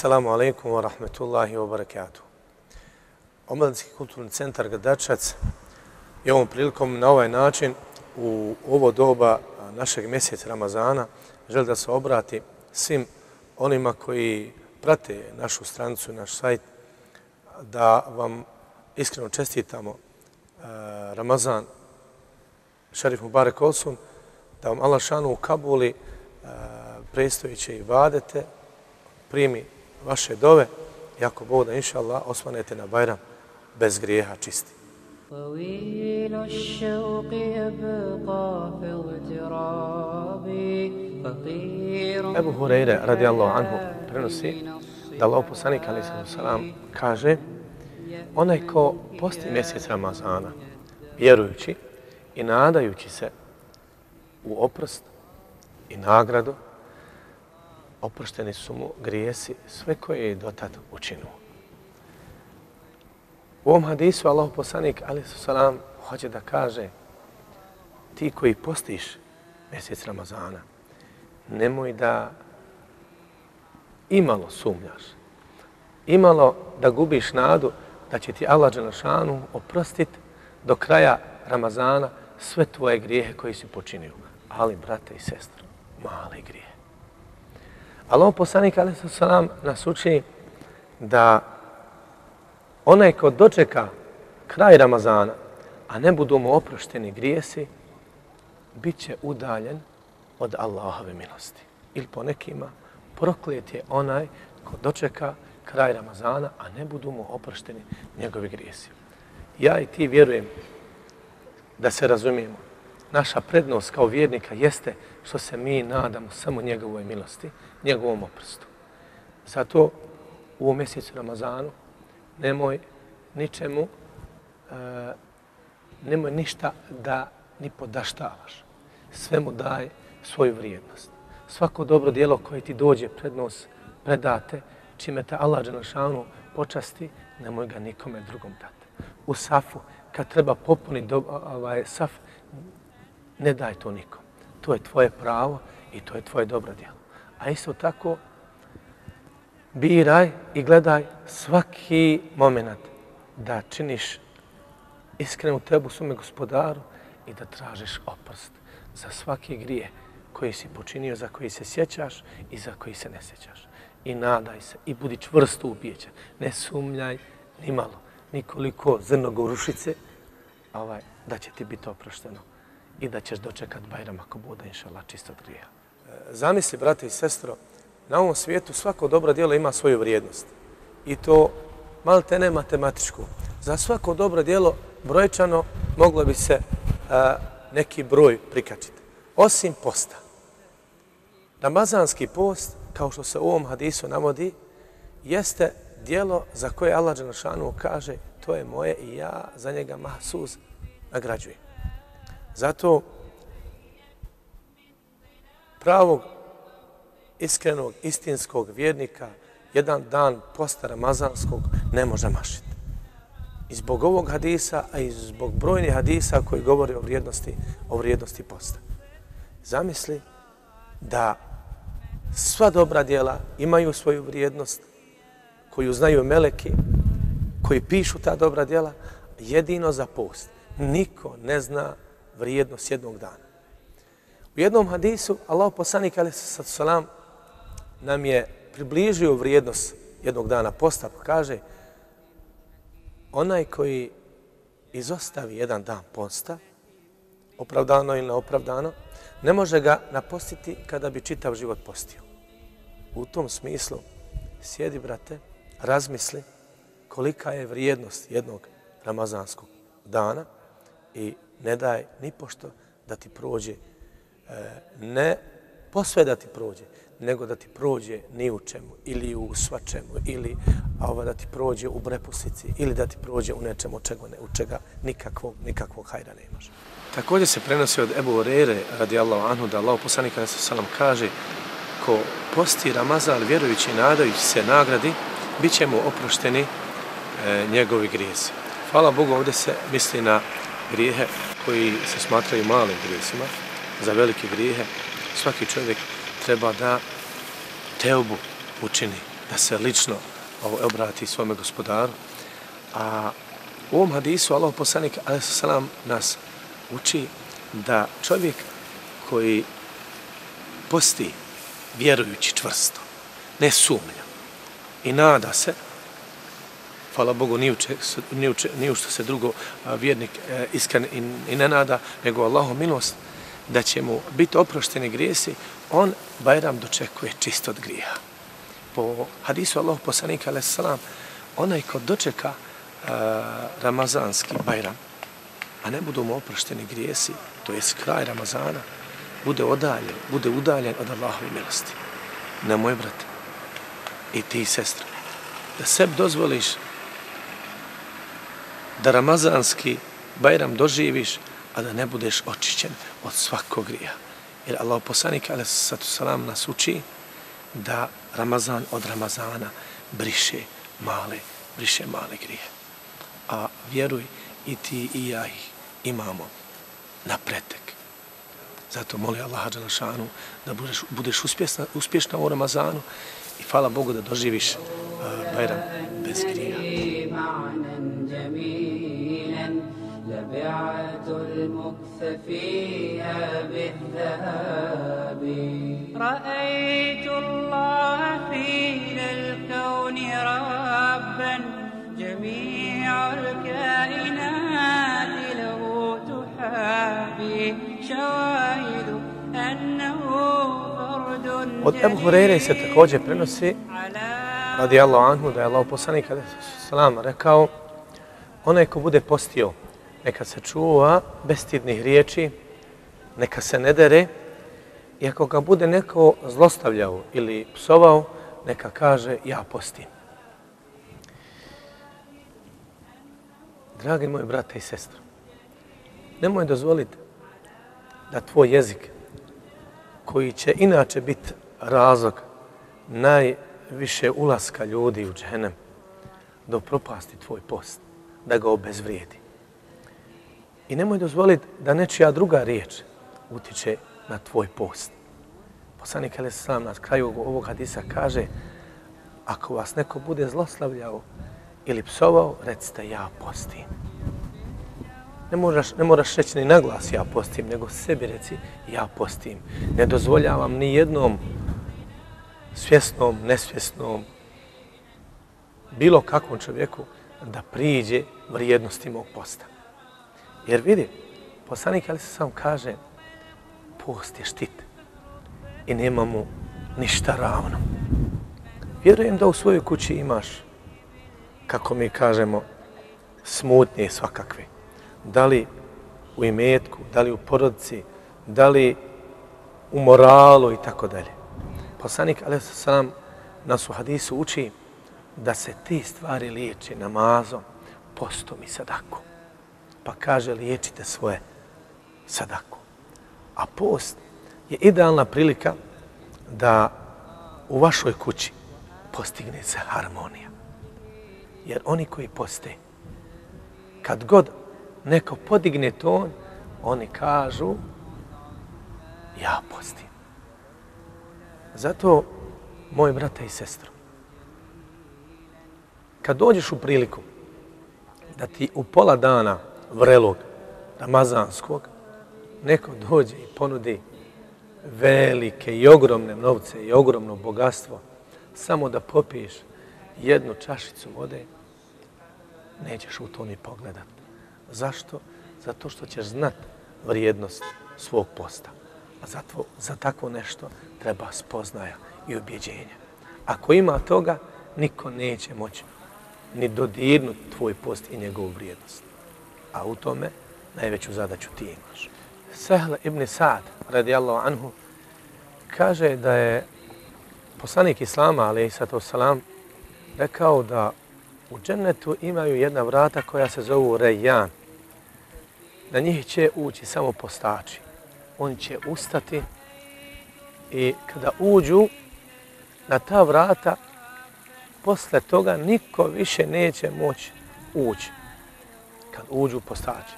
Assalamu alaikum wa rahmetullahi wa barakatuh. Omladinski kulturni centar Gradačac je ovom prilikom na ovaj način u ovo doba našeg mjeseca Ramazana želi da se obrati svim onima koji prate našu stranicu, naš sajt, da vam iskreno čestitamo e, Ramazan Šarif Mubarek Olsun, da vam Allah šanu u Kabuli e, prestojeće prestojiće i vadete, primi vaše dove i ako Bog da inša Allah osvanete na Bajram bez grijeha čisti. طويل الشوق يبقى في اغترابي فقير Ebu Hureyre radijallahu anhu prenosi da Allah poslanik alaihi salam kaže onaj ko posti mjesec Ramazana vjerujući i nadajući se u oprost i nagradu oprošteni su mu grijesi sve koje je dotad učinuo. U ovom hadisu Allah poslanik ali salam hoće da kaže ti koji postiš mjesec Ramazana nemoj da imalo sumnjaš, imalo da gubiš nadu da će ti Allah Đelešanu oprostiti do kraja Ramazana sve tvoje grijehe koji si počinio. Ali, brate i sestre, male Ali on poslanik ali salam nas uči da onaj ko dočeka kraj Ramazana, a ne budu mu oprošteni grijesi, bit će udaljen od Allahove milosti. Ili po nekima, proklet je onaj ko dočeka kraj Ramazana, a ne budu mu oprošteni njegovi grijesi. Ja i ti vjerujem da se razumijemo. Naša prednost kao vjernika jeste što se mi nadamo samo njegovoj milosti, njegovom oprostu. Zato u ovom mjesecu Ramazanu nemoj ničemu, e, nemoj ništa da ni podaštavaš. Sve mu daj svoju vrijednost. Svako dobro dijelo koje ti dođe pred nos, predate, čime te Allah Đelešanu počasti, nemoj ga nikome drugom dati. U safu, kad treba popuniti ovaj saf, ne daj to nikom. To je tvoje pravo i to je tvoje dobro djelo. A isto tako, biraj i gledaj svaki moment da činiš iskrenu tebu svome gospodaru i da tražiš oprost za svaki grije koji si počinio, za koji se sjećaš i za koji se ne sjećaš. I nadaj se i budi čvrsto ubijećan. Ne sumnjaj ni malo, nikoliko zrnog urušice, ovaj, da će ti biti oprošteno i da ćeš dočekat Bajram ako bude, inšala, Allah, čistog grija. E, zamisli, brate i sestro, na ovom svijetu svako dobro djelo ima svoju vrijednost. I to malo te ne matematičku. Za svako dobro djelo brojčano moglo bi se a, neki broj prikačiti. Osim posta. Ramazanski post, kao što se u ovom hadisu navodi, jeste dijelo za koje Allah Đanašanu kaže to je moje i ja za njega mahsuz nagrađujem. Zato pravog iskrenog, istinskog vjernika jedan dan posta Ramazanskog ne može mašiti. I zbog ovog hadisa, a i zbog brojnih hadisa koji govori o vrijednosti, o vrijednosti posta. Zamisli da sva dobra djela imaju svoju vrijednost koju znaju meleki, koji pišu ta dobra djela, jedino za post. Niko ne zna vrijednost jednog dana. U jednom hadisu, Allah poslanik alaih salam nam je približio vrijednost jednog dana posta, pa kaže onaj koji izostavi jedan dan posta, opravdano ili neopravdano, ne može ga napostiti kada bi čitav život postio. U tom smislu, sjedi, brate, razmisli kolika je vrijednost jednog ramazanskog dana i ne daj ni pošto da ti prođe, e, ne posve da ti prođe, nego da ti prođe ni u čemu, ili u svačemu, ili ova, da ti prođe u brepusici, ili da ti prođe u nečemu čega, ne, u čega nikakvog, nikakvog hajra ne imaš. Također se prenosi od Ebu Orere, radi Allahu Anhu, da Allah poslanik kada se salam kaže, ko posti Ramazan vjerujući i nadajući se nagradi, bit će mu oprošteni e, njegovi grijesi. Hvala Bogu, ovdje se misli na grijehe koji se smatraju malim grijesima, za velike grijehe, svaki čovjek treba da teobu učini da se lično ovo, obrati svome gospodaru. A u ovom hadisu Allah poslanik salam nas uči da čovjek koji posti vjerujući čvrsto, ne sumnja i nada se, hvala Bogu, ni, uče, ni, uče, ni u što se drugo vjernik e, iskan i, i ne nada, nego Allahom milost, da će mu biti oprošteni grijesi, on Bajram dočekuje čist od grija. Po hadisu Allah poslanika, alaih salam, onaj ko dočeka uh, Ramazanski Bajram, a ne budu mu oprošteni grijesi, to je kraj Ramazana, bude odaljen, bude udaljen od Allahove milosti. Na moj brat i ti sestra, da sebi dozvoliš da Ramazanski Bajram doživiš, a da ne budeš očišćen od svakog grija. Jer Allah poslanik, ali satu salam, nas uči da Ramazan od Ramazana briše male, briše male grije. A vjeruj, i ti i ja ih imamo na pretek. Zato moli Allaha Đalašanu da budeš, budeš uspješna, uspješna u Ramazanu i hvala Bogu da doživiš uh, Bajram المكث فيها بالذهاب رأيت الله فينا الكون ربا جميع الكائنات له تحابي شواهد أنه فرد Od Ebu Hureyre se također prenosi radijallahu anhu da je Allah poslanik salam rekao onaj ko bude postio neka se čuva bestidnih riječi, neka se ne dere, i ako ga bude neko zlostavljao ili psovao, neka kaže ja postim. Dragi moji brate i sestre, nemoj dozvoliti da tvoj jezik, koji će inače biti razlog najviše ulaska ljudi u dženem, do propasti tvoj post, da ga obezvrijedi. I nemoj dozvoliti da nečija druga riječ utiče na tvoj post. Poslanik Ali Sam na kraju ovog hadisa kaže ako vas neko bude zloslavljao ili psovao, recite ja postim. Ne moraš, ne moraš reći ni naglas ja postim, nego sebi reci ja postim. Ne dozvoljavam ni jednom svjesnom, nesvjesnom, bilo kakvom čovjeku da priđe vrijednosti mog posta. Jer vidi, poslanik ali se sam kaže, post je štit i nema mu ništa ravno. Vjerujem da u svojoj kući imaš, kako mi kažemo, smutnje svakakve. Da li u imetku, da li u porodici, da li u moralu i tako dalje. Poslanik ali se sam nas u hadisu uči da se te stvari liječi namazom, postom i sadakom pa kaže liječite svoje sadaku. A post je idealna prilika da u vašoj kući postigne se harmonija. Jer oni koji poste, kad god neko podigne ton, oni kažu ja postim. Zato, moj brate i sestro, kad dođeš u priliku da ti u pola dana vrelog, ramazanskog, neko dođe i ponudi velike i ogromne novce i ogromno bogatstvo, samo da popiješ jednu čašicu vode, nećeš u to ni pogledat. Zašto? Zato što ćeš znat vrijednost svog posta. A zato, za takvo nešto treba spoznaja i objeđenja. Ako ima toga, niko neće moći ni dodirnuti tvoj post i njegovu vrijednost a u tome najveću zadaću ti imaš. Sehl ibn Sa'd, radijallahu anhu, kaže da je poslanik Islama, ali sato salam, rekao da u džennetu imaju jedna vrata koja se zovu Rejan. Na njih će ući samo postači. Oni će ustati i kada uđu na ta vrata, posle toga niko više neće moći ući uđu postači.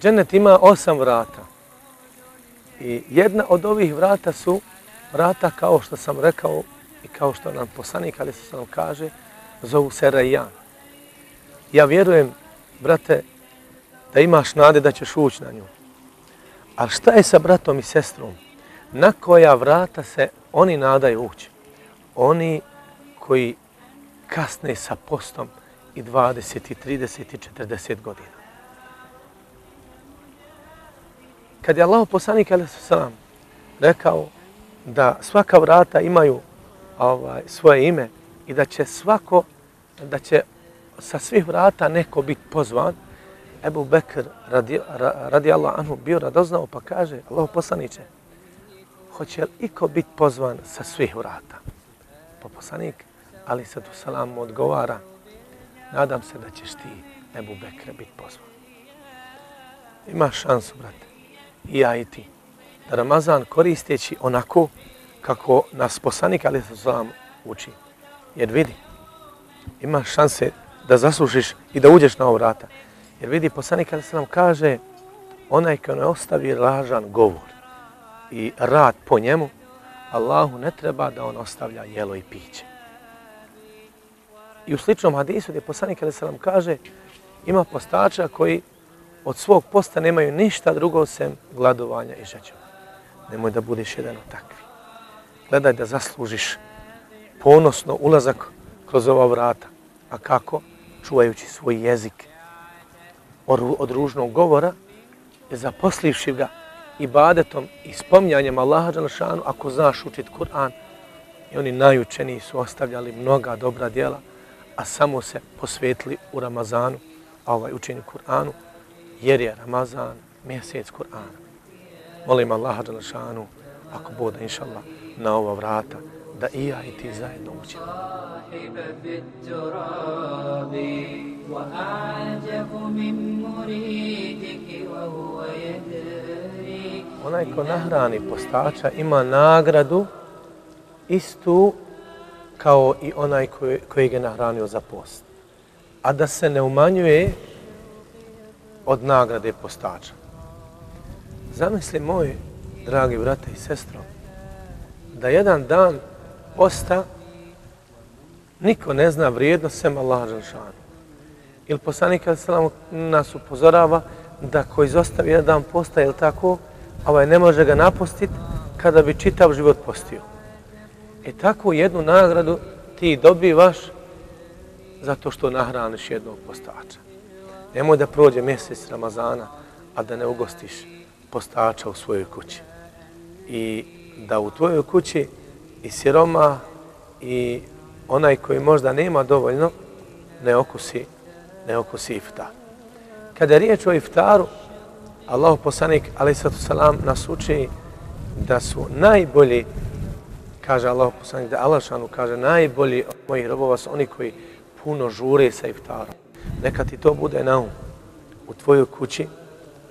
Džennet ima osam vrata. I jedna od ovih vrata su vrata, kao što sam rekao, i kao što nam poslanik, ali se nam kaže, zovu se Rajan. Ja vjerujem, brate, da imaš nade da ćeš ući na nju. Ali šta je sa bratom i sestrom? Na koja vrata se oni nadaju ući? Oni koji kasne sa postom i 20, i 30, i 40 godina. Kad je Allah poslanik salam rekao da svaka vrata imaju ovaj, svoje ime i da će svako, da će sa svih vrata neko biti pozvan, Ebu Bekr radi, radi Allah anhu bio radoznao pa kaže, Allah poslaniće, hoće li iko biti pozvan sa svih vrata? Pa poslanik, ali sad u salamu odgovara, nadam se da ćeš ti, Ebu Bekre, biti pozvan. Imaš šansu, brate, i ja i ti, da Ramazan koristeći onako kako nas poslanik, ali sad uči. Jer vidi, imaš šanse da zaslužiš i da uđeš na ovo vrata. Jer vidi, poslanik Ali se nam kaže, onaj ko ne ostavi lažan govor i rad po njemu, Allahu ne treba da on ostavlja jelo i piće. I u sličnom hadisu gdje poslanik ali se kaže, ima postača koji od svog posta nemaju ništa drugo osim gladovanja i žeđova. Nemoj da budeš jedan od takvi. Gledaj da zaslužiš ponosno ulazak kroz ova vrata. A kako? Čuvajući svoj jezik, od ružnog govora, zaposlivši ga ibadetom i spomnjanjem Allaha Đalšanu, ako znaš učit Kur'an, i oni najučeniji su ostavljali mnoga dobra djela, a samo se posvetili u Ramazanu, a ovaj učenju Kur'anu, jer je Ramazan mjesec Kur'ana. Molim Allaha Đalšanu, ako bude, inša Allah, na ova vrata, da i ja i ti zajedno učimo. Onaj ko nahrani postača ima nagradu istu kao i onaj koji, koji ga nahranio za post. A da se ne umanjuje od nagrade postača. Zamisli moj, dragi brate i sestro, da jedan dan posta niko ne zna vrijednost sem Allah Želšanu. Ili poslanik Al-Salam nas upozorava da ko izostavi jedan dan posta, je tako, ovaj ne može ga napustiti kada bi čitav život postio. E tako jednu nagradu ti dobivaš zato što nahraniš jednog postača. Nemoj da prođe mjesec Ramazana, a da ne ugostiš postača u svojoj kući. I da u tvojoj kući i siroma i onaj koji možda nema dovoljno, ne okusi, ne okusi iftar. Kada je riječ o iftaru, Allah poslanik, ali sallatu salam, nas uči da su najbolji, kaže Allah poslanik, da Allah šanu kaže, najbolji od mojih robova su oni koji puno žure sa iftarom. Neka ti to bude na um u tvojoj kući,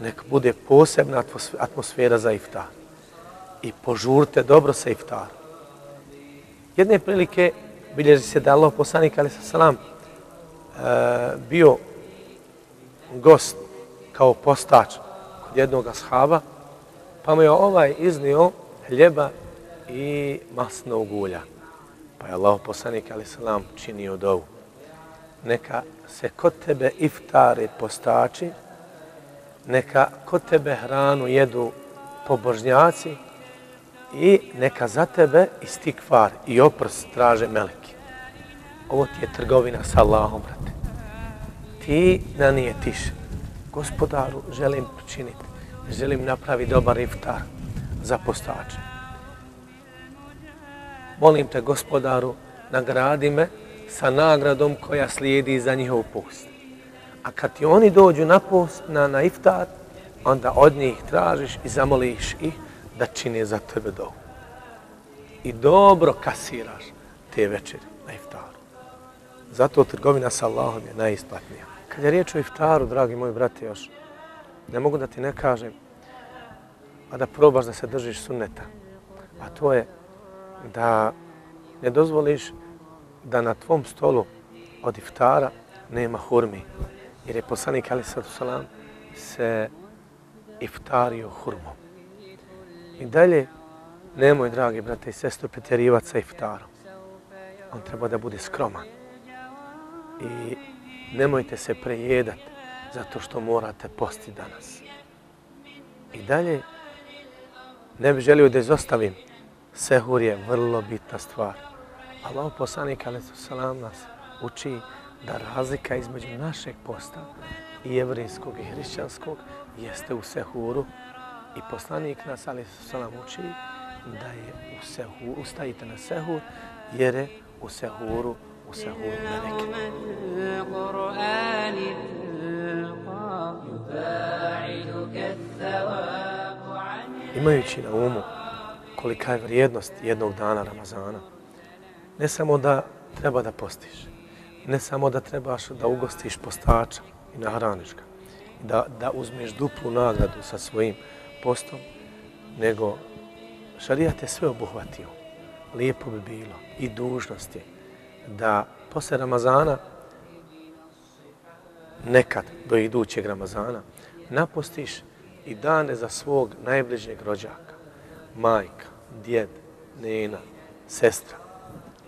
nek bude posebna atmosfera za iftar. I požurte dobro sa iftarom. Jedne prilike bilježi se da Allah poslanik ali sa salam e, bio gost kao postač kod jednog ashaba, pa mu je ovaj iznio hljeba i masnog ulja. Pa je Allah poslanik ali salam činio dovu. Neka se kod tebe iftari postači, neka kod tebe hranu jedu pobožnjaci, i neka za tebe istikvar i oprst traže meleki. Ovo ti je trgovina sa Allahom, brate. Ti na nije tiš. Gospodaru, želim činiti, želim napraviti dobar iftar za postače. Molim te, gospodaru, nagradi me sa nagradom koja slijedi za njihov post. A kad ti oni dođu na post, na, na iftar, onda od njih tražiš i zamoliš ih da čini za tebe dovu. I dobro kasiraš te večeri na iftaru. Zato trgovina sa Allahom je najisplatnija. Kad je riječ o iftaru, dragi moji brate, još ne mogu da ti ne kažem, a da probaš da se držiš sunneta. A to je da ne dozvoliš da na tvom stolu od iftara nema hurmi. Jer je poslanik Ali Sadu Salam se iftario hurmom. I dalje, nemoj, dragi brate i sestro, pretjerivati sa iftarom. on treba da bude skroman. I nemojte se prejedati zato što morate posti danas. I dalje, ne bih želio da izostavim, sehur je vrlo bitna stvar. Allah poslanik, ali salam nas, uči da razlika između našeg posta i jevrijskog i hrišćanskog jeste u sehuru. I poslanik nas, ali salam, uči da je u sehuru, ustajite na sehur, jer je u sehuru, u sehuru meleke. Imajući na umu kolika je vrijednost jednog dana Ramazana, ne samo da treba da postiš, ne samo da trebaš da ugostiš postača i nahraniš ga, da, da uzmeš duplu nagradu sa svojim postom, nego šarija te sve obuhvatio. Lijepo bi bilo i dužnost je da posle Ramazana, nekad do idućeg Ramazana, napostiš i dane za svog najbližnjeg rođaka, majka, djed, nena, sestra,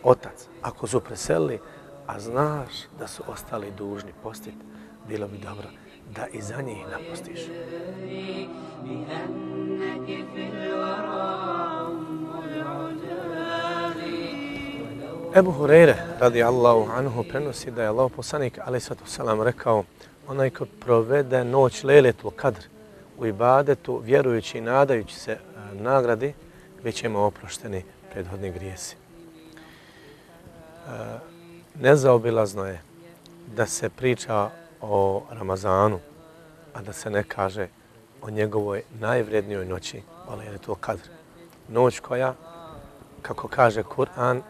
otac. Ako su preselili, a znaš da su ostali dužni postiti, bilo bi dobro da i za njih napostiš. Ebu Hureyre, radi Allahu anhu, prenosi da je Allah poslanik, ali sallatu selam rekao, onaj ko provede noć leletu kadr u ibadetu, vjerujući i nadajući se e, nagradi, bit ćemo oprošteni prethodni grijesi. E, nezaobilazno je da se priča o Ramazanu, a da se ne kaže o njegovoj najvrednijoj noći, ali je to kadr. Noć koja, kako kaže Kur'an,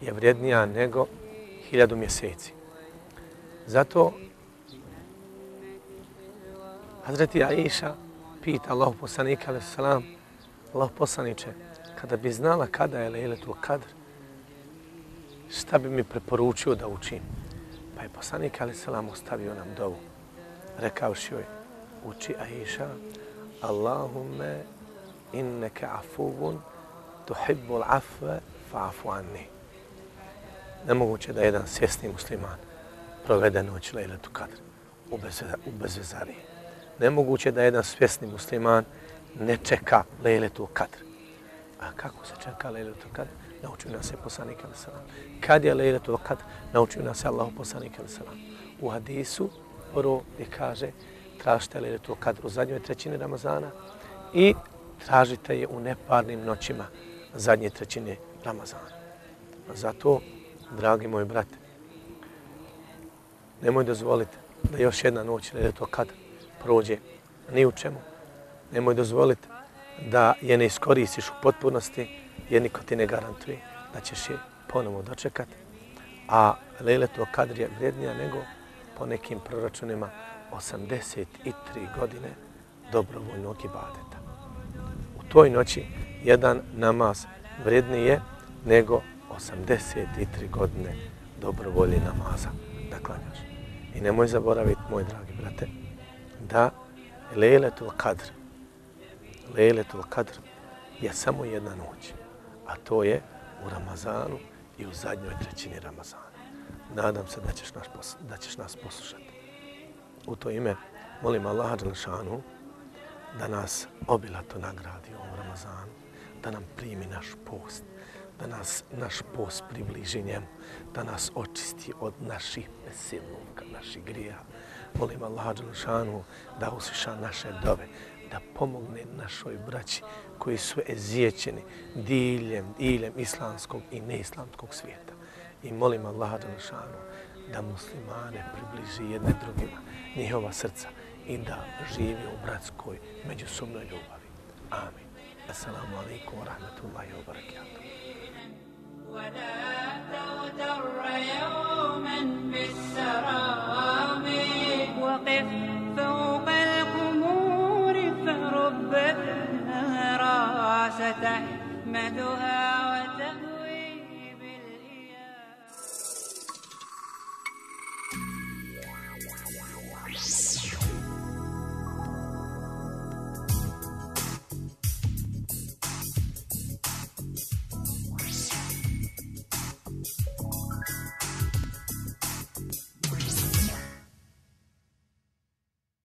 je vrednija nego hiljadu mjeseci. Zato Hazreti Aisha pita Allahu poslanika, alaih salam, Allah poslaniče, kada bi znala kada je Lejletul Kadr, šta bi mi preporučio da učim? Pa je poslanik, Ali salam, ostavio nam dovu. Rekavši joj, uči Aisha, Allahumme inneke afuvun tuhibbul afve fa'afu anni nemoguće da jedan svjesni musliman provede noć Lejletu Kadr u, u bezvezariji. Nemoguće da jedan svjesni musliman ne čeka Lejletu Kadr. A kako se čeka Lejletul Kadr? Naučio nas je poslanik Ali Salam. Kad je Lejletul Kadr? Naučio nas je Allah poslanik Ali Salam. U hadisu prvo je kaže tražite Lejletul Kadr u zadnjoj trećini Ramazana i tražite je u neparnim noćima zadnje trećine Ramazana. Zato dragi moji brate, nemoj dozvoliti da još jedna noć, Lejletul to kad prođe, ni u čemu. Nemoj dozvoliti da je ne iskoristiš u potpunosti, jer niko ti ne garantuje da ćeš je ponovo dočekati. A Lejletu Kadr je vrednija nego po nekim proračunima 83 godine dobrovoljnog ibadeta. U toj noći jedan namaz vredniji je nego 83 godine dobrovolji namaza da klanjaš. I nemoj zaboraviti, moj dragi brate, da Lejletul Kadr, Lejletul Kadr je samo jedna noć, a to je u Ramazanu i u zadnjoj trećini Ramazana. Nadam se da ćeš, nas, da ćeš nas poslušati. U to ime molim Allaha Đelšanu da nas obilato nagradi u ovom Ramazanu, da nam primi naš post, da nas naš post približi njemu, da nas očisti od naših besilnika, naših grija. Molim Allaha Đelšanu da usliša naše dove, da pomogne našoj braći koji su ezijećeni diljem, diljem islamskog i neislamskog svijeta. I molim Allaha Đelšanu da muslimane približi jedne drugima, njihova srca i da živi u bratskoj međusobnoj ljubavi. Amin. Assalamu alaikum wa rahmatullahi wa barakatuh.